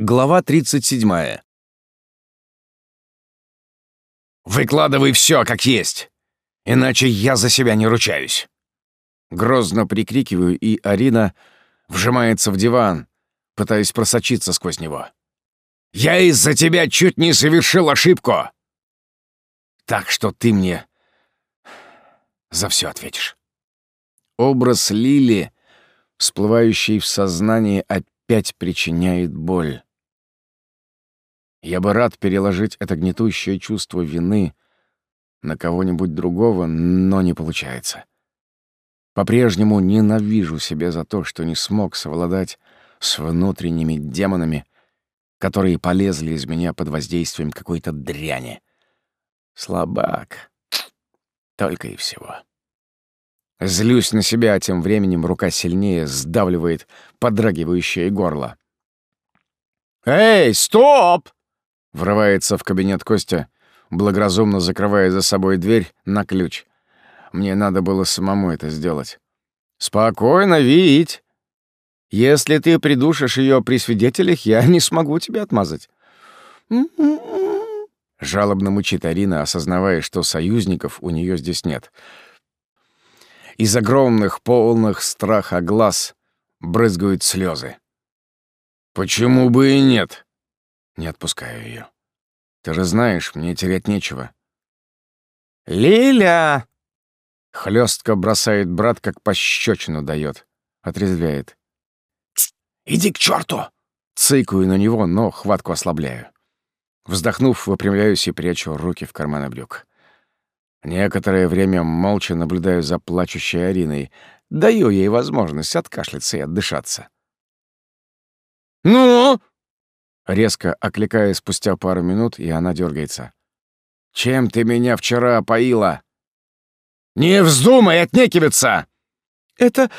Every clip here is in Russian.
Глава 37. «Выкладывай все, как есть, иначе я за себя не ручаюсь!» Грозно прикрикиваю, и Арина вжимается в диван, пытаясь просочиться сквозь него. «Я из-за тебя чуть не совершил ошибку! Так что ты мне за все ответишь!» Образ Лили, всплывающий в сознании, опять причиняет боль. Я бы рад переложить это гнетущее чувство вины на кого-нибудь другого, но не получается. По-прежнему ненавижу себя за то, что не смог совладать с внутренними демонами, которые полезли из меня под воздействием какой-то дряни. Слабак. Только и всего. Злюсь на себя, а тем временем рука сильнее сдавливает подрагивающее горло. «Эй, стоп!» Врывается в кабинет Костя, благоразумно закрывая за собой дверь на ключ. Мне надо было самому это сделать. «Спокойно, Вить. Если ты придушишь ее при свидетелях, я не смогу тебя отмазать». Жалобно мучит Арина, осознавая, что союзников у нее здесь нет. Из огромных, полных страха глаз брызгают слезы. «Почему бы и нет?» Не отпускаю ее. Ты же знаешь, мне терять нечего. «Лиля!» Хлестко бросает брат, как пощечину дает. Отрезвяет. «Иди к черту! Цыкаю на него, но хватку ослабляю. Вздохнув, выпрямляюсь и прячу руки в карманы брюк. Некоторое время молча наблюдаю за плачущей Ариной, даю ей возможность откашляться и отдышаться. «Ну?» Резко окликая спустя пару минут, и она дергается. «Чем ты меня вчера поила?» «Не вздумай отнекиваться!» «Это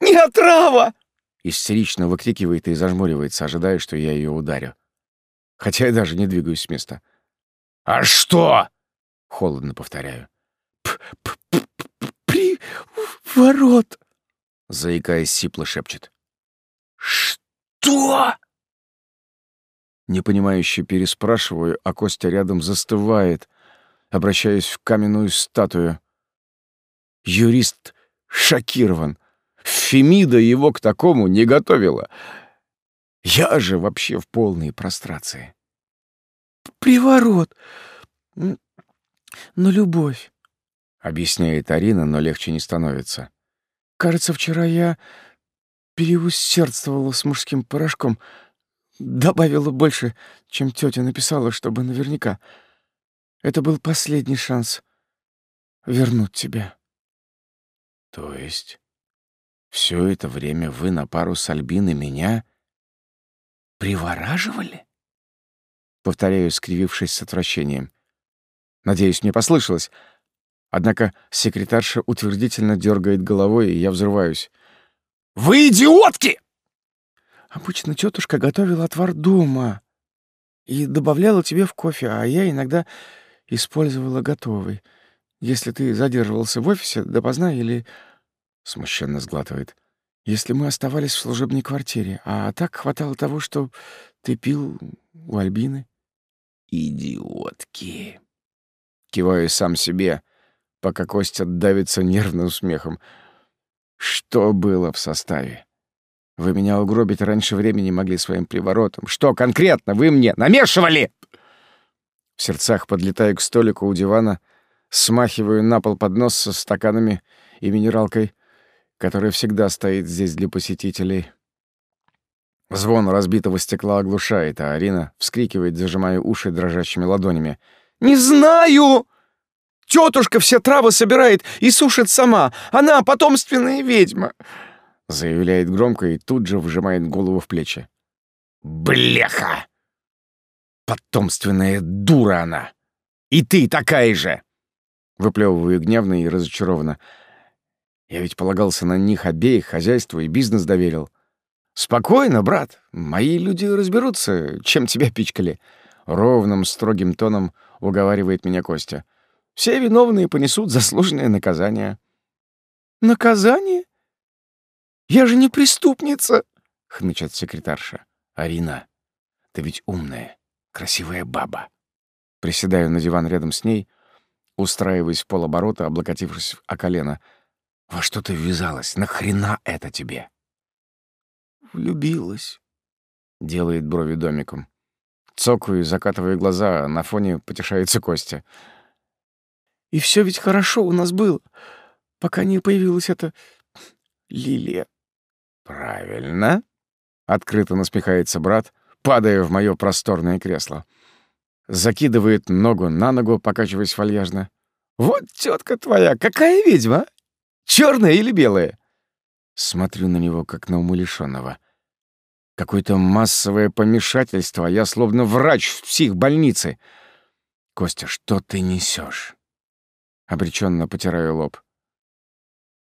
не отрава!» Истерично выкрикивает и зажмуривается, ожидая, что я ее ударю. Хотя я даже не двигаюсь с места. «А что?» — холодно повторяю. «Приворот!» — заикаясь, сипло шепчет. «Что?» Непонимающе переспрашиваю, а Костя рядом застывает, обращаясь в каменную статую. Юрист шокирован. Фемида его к такому не готовила. Я же вообще в полной прострации. «Приворот! Но любовь!» — объясняет Арина, но легче не становится. «Кажется, вчера я переусердствовала с мужским порошком, Добавила больше, чем тетя написала, чтобы наверняка. Это был последний шанс вернуть тебя. То есть все это время вы на пару с Альбиной меня привораживали? Повторяю, скривившись с отвращением. Надеюсь, мне послышалось. Однако секретарша утвердительно дергает головой, и я взрываюсь. «Вы идиотки!» Обычно тетушка готовила отвар дома и добавляла тебе в кофе, а я иногда использовала готовый. Если ты задерживался в офисе допоздна или...» Смущенно сглатывает. «Если мы оставались в служебной квартире, а так хватало того, что ты пил у Альбины». «Идиотки!» Киваю сам себе, пока Костя давится нервным смехом. Что было в составе? Вы меня угробить раньше времени могли своим приворотом. Что конкретно вы мне намешивали?» В сердцах подлетаю к столику у дивана, смахиваю на пол поднос со стаканами и минералкой, которая всегда стоит здесь для посетителей. Звон разбитого стекла оглушает, а Арина вскрикивает, зажимая уши дрожащими ладонями. «Не знаю! Тетушка все травы собирает и сушит сама. Она потомственная ведьма!» Заявляет громко и тут же вжимает голову в плечи. «Бляха! Потомственная дура она! И ты такая же!» Выплевываю гневно и разочарованно. Я ведь полагался на них обеих, хозяйство и бизнес доверил. «Спокойно, брат, мои люди разберутся, чем тебя пичкали». Ровным, строгим тоном уговаривает меня Костя. «Все виновные понесут заслуженное наказание». «Наказание?» Я же не преступница, хнычет секретарша. Арина, Ты ведь умная, красивая баба. Приседаю на диван рядом с ней, устраиваясь в полоборота, облокотившись о колено. Во что ты ввязалась? Нахрена это тебе? Влюбилась. Делает брови домиком. Цокаю, закатываю глаза, на фоне потешается Костя. И все ведь хорошо у нас было, пока не появилась эта лилия. Правильно. Открыто насмехается брат, падая в мое просторное кресло. Закидывает ногу на ногу, покачиваясь вальяжно. «Вот тетка твоя, какая ведьма! Черная или белая?» Смотрю на него, как на умалишенного. Какое-то массовое помешательство, я словно врач в психбольнице. «Костя, что ты несешь? Обреченно потираю лоб.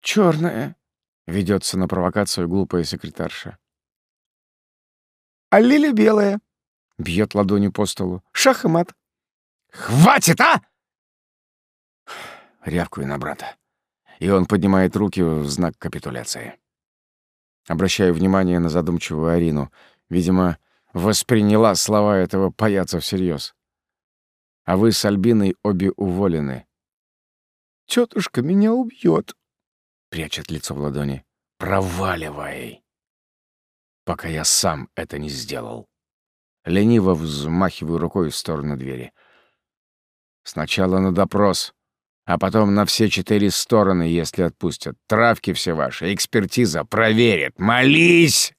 Черная, ведется на провокацию глупая секретарша. «А Лиля белая!» — бьет ладонью по столу. «Шах и мат!» «Хватит, а!» Рявкую на брата. И он поднимает руки в знак капитуляции. Обращаю внимание на задумчивую Арину. Видимо, восприняла слова этого паяца всерьез. А вы с Альбиной обе уволены. Тетушка меня убьет, прячет лицо в ладони. Проваливай, пока я сам это не сделал. Лениво взмахиваю рукой в сторону двери. Сначала на допрос, а потом на все четыре стороны, если отпустят. Травки все ваши, экспертиза проверит. Молись!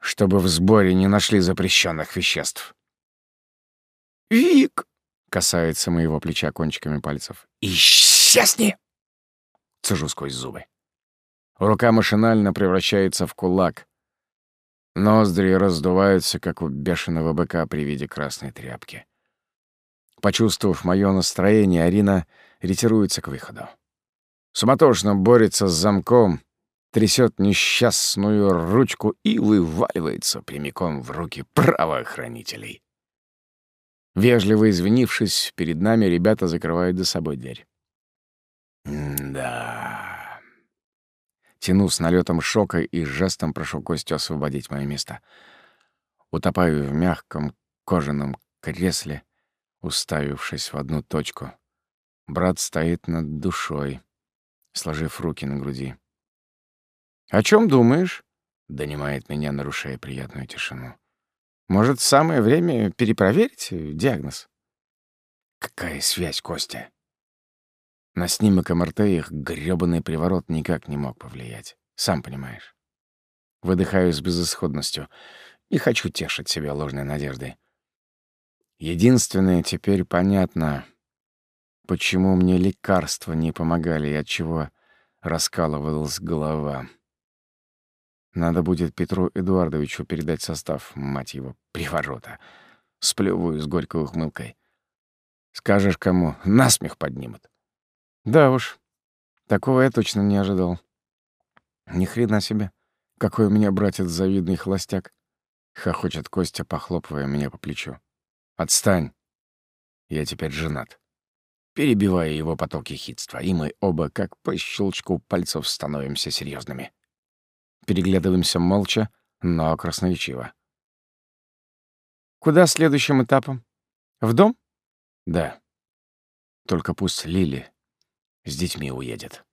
Чтобы в сборе не нашли запрещенных веществ. «Вик!» — касается моего плеча кончиками пальцев. «Исчезни!» — цежу сквозь зубы. Рука машинально превращается в кулак. Ноздри раздуваются, как у бешеного быка при виде красной тряпки. Почувствовав мое настроение, Арина ретируется к выходу. Суматошно борется с замком, трясет несчастную ручку и вываливается прямиком в руки правоохранителей. Вежливо извинившись, перед нами ребята закрывают за собой дверь. Да. Тяну с налетом шока и жестом прошу Костю освободить мое место. Утопаю в мягком кожаном кресле, уставившись в одну точку. Брат стоит над душой, сложив руки на груди. «О чем думаешь?» — донимает меня, нарушая приятную тишину. «Может, самое время перепроверить диагноз?» «Какая связь, Костя?» На снимок МРТ их грёбаный приворот никак не мог повлиять. Сам понимаешь. Выдыхаю с безысходностью. Не хочу тешить себя ложной надеждой. Единственное теперь понятно, почему мне лекарства не помогали и от чего раскалывалась голова. Надо будет Петру Эдуардовичу передать состав, мать его, приворота. Сплевываю с горькой ухмылкой. Скажешь кому, насмех поднимут. Да уж, такого я точно не ожидал. Ни хрена себе, какой у меня братец завидный холостяк. Хохочет Костя, похлопывая меня по плечу. Отстань. Я теперь женат. Перебивая его потоки хитства, и мы оба, как по щелчку пальцев, становимся серьезными. Переглядываемся молча, но красноречиво. «Куда следующим этапом? В дом?» «Да. Только пусть Лили с детьми уедет».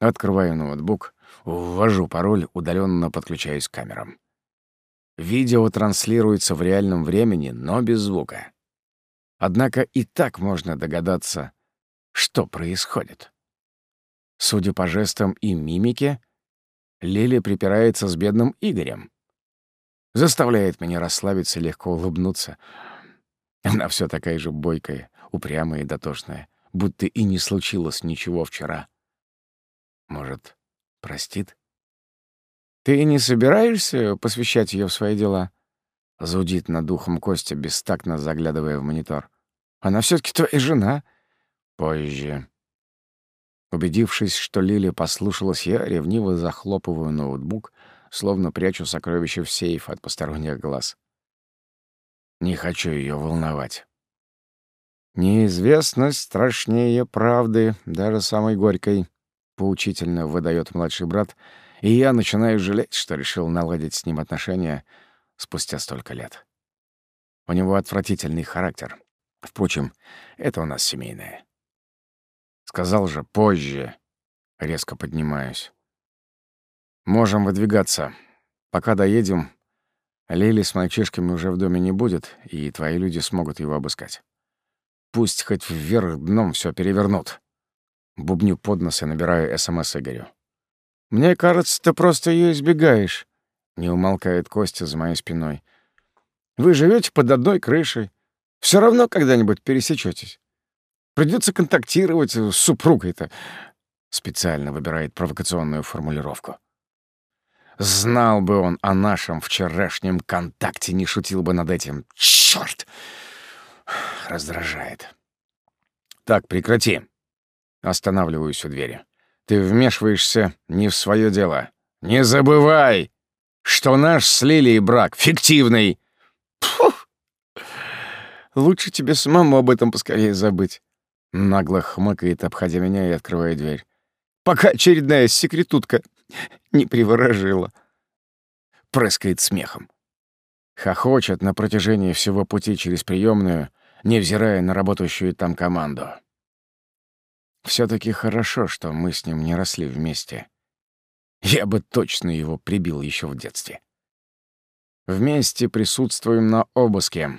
Открываю ноутбук, ввожу пароль, удаленно подключаюсь к камерам. Видео транслируется в реальном времени, но без звука. Однако и так можно догадаться, что происходит. Судя по жестам и мимике, Лили припирается с бедным Игорем. Заставляет меня расслабиться и легко улыбнуться. Она все такая же бойкая, упрямая и дотошная, будто и не случилось ничего вчера. Может, простит? «Ты не собираешься посвящать ее в свои дела?» Зудит над духом Костя, бестактно заглядывая в монитор. «Она все таки твоя жена». «Позже». Убедившись, что Лили послушалась, я ревниво захлопываю ноутбук, словно прячу сокровище в сейф от посторонних глаз. Не хочу ее волновать. «Неизвестность страшнее правды, даже самой горькой», — поучительно выдает младший брат — и я начинаю жалеть, что решил наладить с ним отношения, спустя столько лет. У него отвратительный характер. Впрочем, это у нас семейное. Сказал же позже. Резко поднимаюсь. Можем выдвигаться. Пока доедем, Лили с мальчишками уже в доме не будет, и твои люди смогут его обыскать. Пусть хоть вверх дном все перевернут. Бубню под нос и набираю СМС Игорю. «Мне кажется, ты просто ее избегаешь», — не умолкает Костя за моей спиной. «Вы живете под одной крышей. Все равно когда-нибудь пересечетесь. Придется контактировать с супругой-то». Специально выбирает провокационную формулировку. Знал бы он о нашем вчерашнем контакте, не шутил бы над этим. Раздражает. Так, прекрати. Останавливаюсь у двери. Ты вмешиваешься не в свое дело. Не забывай, что наш с Лилией брак фиктивный. Пфух. Лучше тебе самому об этом поскорее забыть. Нагло хмыкает, обходя меня и открывая дверь. Пока очередная секретутка не приворожила. Прыскает смехом. Хохочет на протяжении всего пути через приемную, невзирая на работающую там команду. все таки хорошо, что мы с ним не росли вместе. Я бы точно его прибил еще в детстве. Вместе присутствуем на обыске.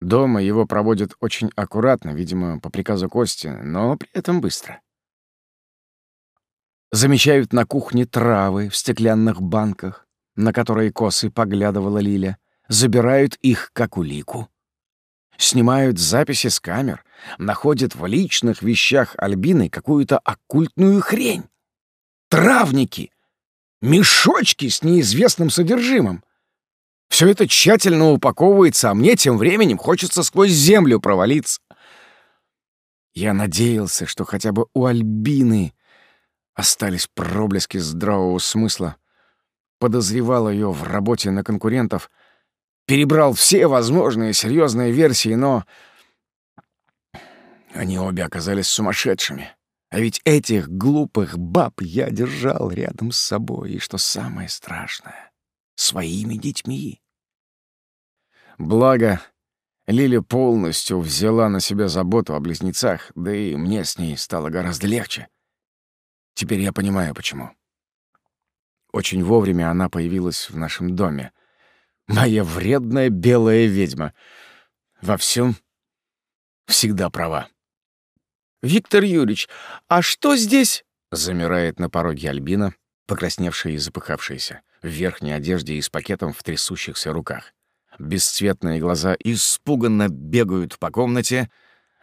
Дома его проводят очень аккуратно, видимо, по приказу Кости, но при этом быстро. Замечают на кухне травы в стеклянных банках, на которые косы поглядывала Лиля, забирают их как улику. Снимают записи с камер, находят в личных вещах Альбины какую-то оккультную хрень. Травники! Мешочки с неизвестным содержимым. Все это тщательно упаковывается, а мне тем временем хочется сквозь землю провалиться. Я надеялся, что хотя бы у Альбины остались проблески здравого смысла, подозревал ее в работе на конкурентов, перебрал все возможные серьезные версии, но они обе оказались сумасшедшими. А ведь этих глупых баб я держал рядом с собой, и что самое страшное — своими детьми. Благо, Лиля полностью взяла на себя заботу о близнецах, да и мне с ней стало гораздо легче — Теперь я понимаю, почему. Очень вовремя она появилась в нашем доме. Моя вредная белая ведьма. Во всем всегда права. «Виктор Юрьевич, а что здесь?» Замирает на пороге Альбина, покрасневшая и запыхавшаяся, в верхней одежде и с пакетом в трясущихся руках. Бесцветные глаза испуганно бегают по комнате,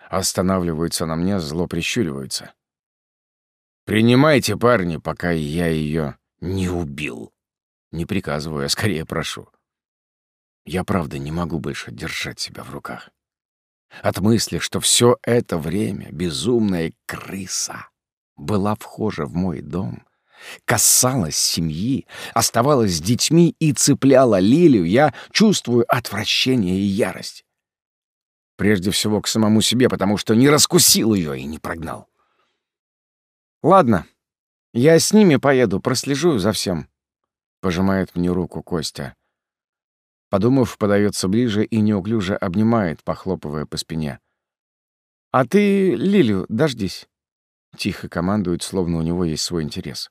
останавливаются на мне, зло прищуриваются. Принимайте, парни, пока я ее не убил. Не приказываю, а скорее прошу. Я правда не могу больше держать себя в руках. От мысли, что все это время безумная крыса была вхожа в мой дом, касалась семьи, оставалась с детьми и цепляла Лилию, я чувствую отвращение и ярость. Прежде всего к самому себе, потому что не раскусил ее и не прогнал. «Ладно, я с ними поеду, прослежу за всем», — пожимает мне руку Костя. Подумав, подается ближе и неуклюже обнимает, похлопывая по спине. «А ты Лилю дождись», — тихо командует, словно у него есть свой интерес.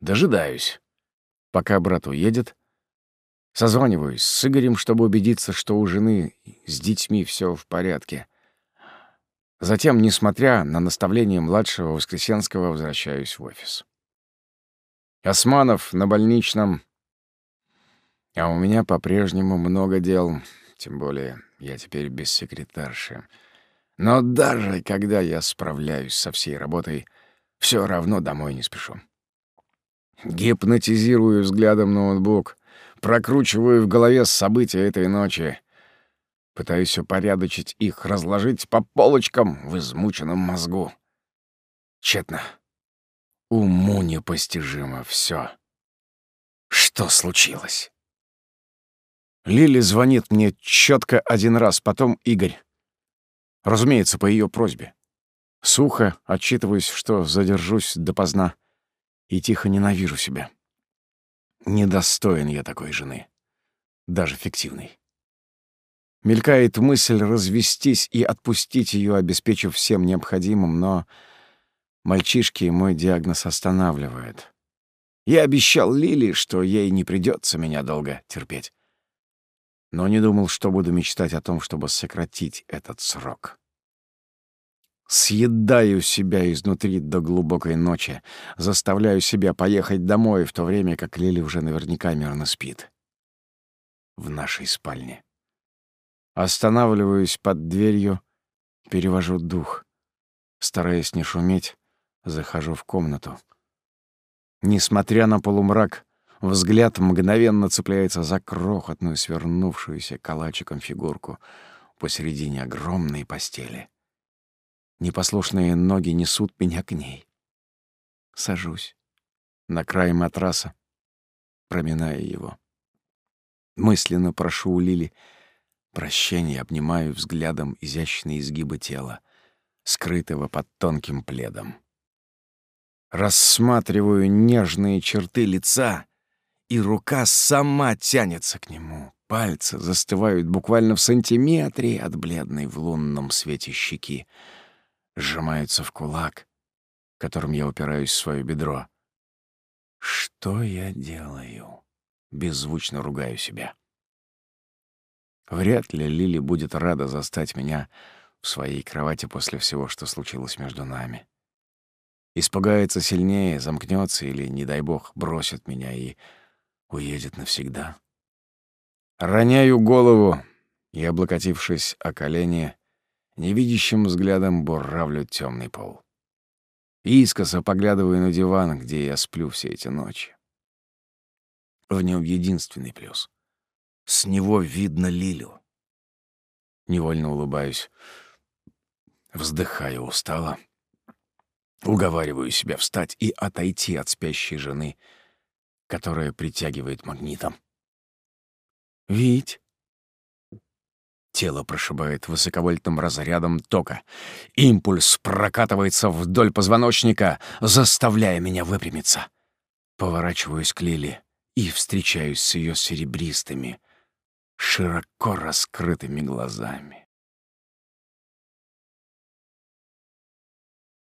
Дожидаюсь. Пока брат уедет, созваниваюсь с Игорем, чтобы убедиться, что у жены с детьми все в порядке. Затем, несмотря на наставление младшего Воскресенского, возвращаюсь в офис. Османов на больничном, а у меня по-прежнему много дел, тем более я теперь без секретарши. Но даже когда я справляюсь со всей работой, все равно домой не спешу. Гипнотизирую взглядом ноутбук, прокручиваю в голове события этой ночи — Пытаюсь упорядочить их, разложить по полочкам в измученном мозгу. Тщетно. Уму непостижимо все. Что случилось? Лили звонит мне четко один раз, потом Игорь. Разумеется, по ее просьбе. Сухо отчитываюсь, что задержусь допоздна, и тихо ненавижу себя. Недостоин я такой жены, даже фиктивной. Мелькает мысль развестись и отпустить ее, обеспечив всем необходимым, но мальчишки мой диагноз останавливает. Я обещал Лили, что ей не придется меня долго терпеть. Но не думал, что буду мечтать о том, чтобы сократить этот срок. Съедаю себя изнутри до глубокой ночи, заставляю себя поехать домой, в то время как Лили уже наверняка мирно спит. В нашей спальне. Останавливаюсь под дверью, перевожу дух. Стараясь не шуметь, захожу в комнату. Несмотря на полумрак, взгляд мгновенно цепляется за крохотную, свернувшуюся калачиком фигурку посередине огромной постели. Непослушные ноги несут меня к ней. Сажусь на край матраса, проминая его. Мысленно прошу у Лили — Прощение обнимаю взглядом изящные изгибы тела, скрытого под тонким пледом. Рассматриваю нежные черты лица, и рука сама тянется к нему. Пальцы застывают буквально в сантиметре от бледной в лунном свете щеки. Сжимаются в кулак, которым я упираюсь в свое бедро. Что я делаю? Беззвучно ругаю себя. Вряд ли Лили будет рада застать меня в своей кровати после всего, что случилось между нами. Испугается сильнее, замкнется или, не дай бог, бросит меня и уедет навсегда. Роняю голову и, облокотившись о колени, невидящим взглядом буравлю темный пол. Искоса поглядываю на диван, где я сплю все эти ночи. В нем единственный плюс — с него видно Лилю. Невольно улыбаюсь. Вздыхаю устало. Уговариваю себя встать и отойти от спящей жены, которая притягивает магнитом. «Вить!» Тело прошибает высоковольтным разрядом тока. Импульс прокатывается вдоль позвоночника, заставляя меня выпрямиться. Поворачиваюсь к Лиле и встречаюсь с ее серебристыми, широко раскрытыми глазами.